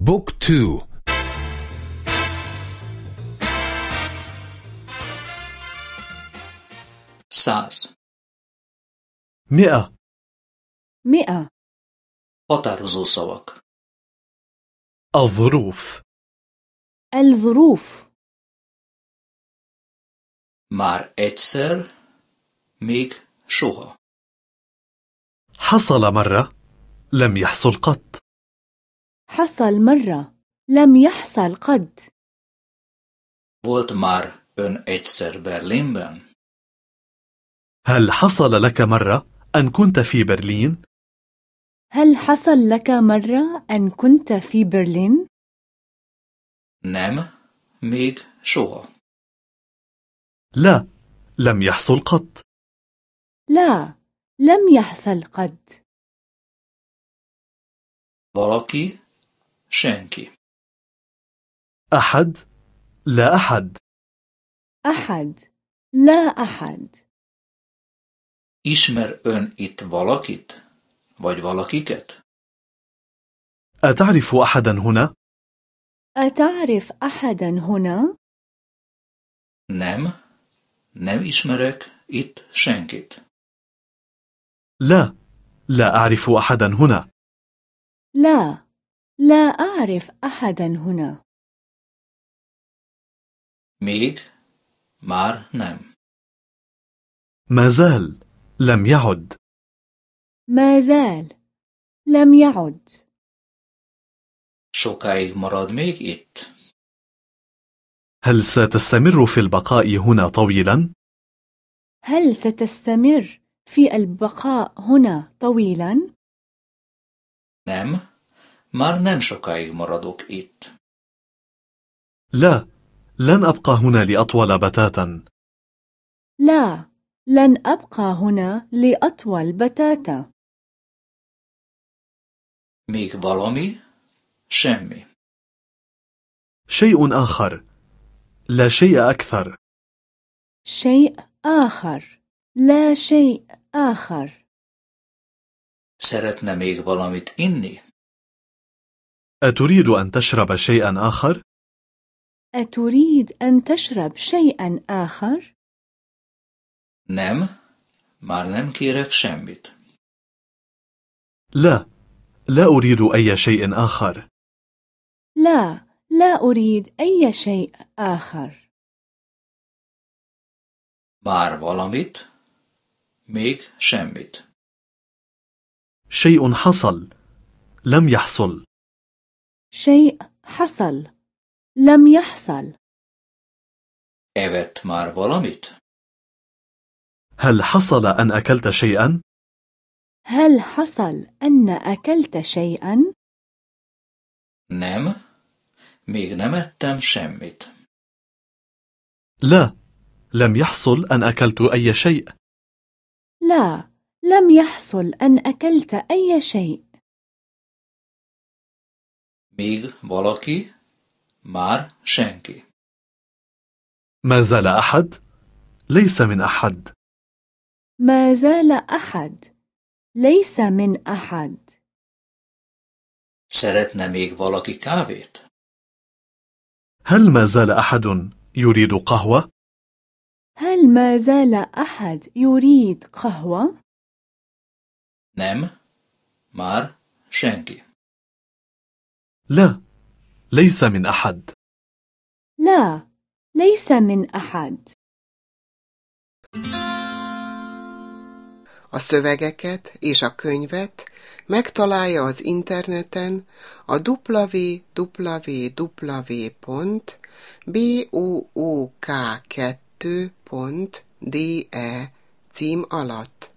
بوك تو. ساز. مئة. مئة. határozó szavak. الظروف. الظروف. Már egyszer, még soha. حصل مرة لم يحصل قط. حصل مرة لم يحصل قد Volt ön egyszer Berlinben? هل حصل لك مرة أن كنت في برلين؟ هل حصل لك مرة أن كنت في برلين؟ Nem, még soha. لا لم يحصل قط لا لم يحصل قد Valaki, senki. أحد لا أحد أحد لا أحد Ismer ön itt valakit? Vagy valakiket? أتعرف أحدا هنا؟ أتعرف أحدا هنا؟ Nem, nem ismerek itt senkit. لا لا أعرف أحدا هنا لا لا أعرف أحدا هنا Még, már nem. ما زال لم يعد ما زال لم يعد Sokáig marad még itt? هل ستستمر في البقاء هنا طويلا؟ هل ستستمر في البقاء هنا طويلا؟ Nem, már nem sokáig maradok itt. لا لن أبقى هنا لأطول بتاتا لا لن أبقى هنا لأطول بتاتا Még valami? Semmi. شيء آخر لا شيء أكثر شيء آخر لا شيء آخر Szeretne még valamit inni? أتريد أن تشرب شيئا آخر؟ أتريد أن تشرب شيئا آخر؟ Nem, már nem kérek semmit. لا لا أريد أي شيء آخر لا لا أريد أي شيء آخر Már valamit? Még semmit. شيء حصل لم يحصل شيء حصل لم يحصل Evett már valamit? هل حصل أن أكلت شيئا؟ هل حصل أن أكلت شيئا؟ Nem, még nem ettem semmit. لا لم يحصل أن أكلت أي شيء لا لم يحصل أن أكلت أي شيء Még valaki? Már senki. ما زال أحد؟ ليس من أحد ما زال أحد ليس من أحد Szeretne még valaki kávét? هل ما زال أحد يريد قهوة؟ هل ما زال أحد يريد قهوة؟ Nem, már senki. لا ليس من أحد لا ليس من أحد A szövegeket és a könyvet megtalálja az interneten a www.book2.de cím alatt.